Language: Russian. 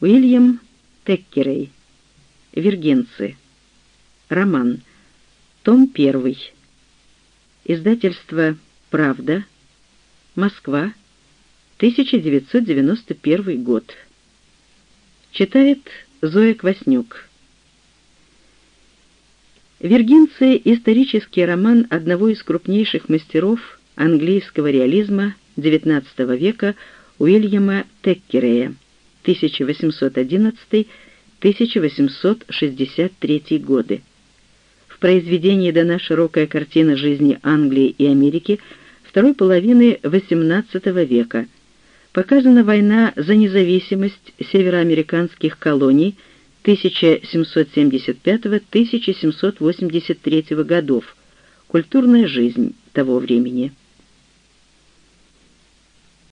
Уильям Теккерей. Вергенцы. Роман. Том 1. Издательство «Правда». Москва. 1991 год. Читает Зоя Кваснюк. Виргинцы — исторический роман одного из крупнейших мастеров английского реализма XIX века Уильяма Теккерея 1811-1863 годы. В произведении дана широкая картина жизни Англии и Америки второй половины XVIII века. Показана война за независимость североамериканских колоний 1775-1783 годов, культурная жизнь того времени.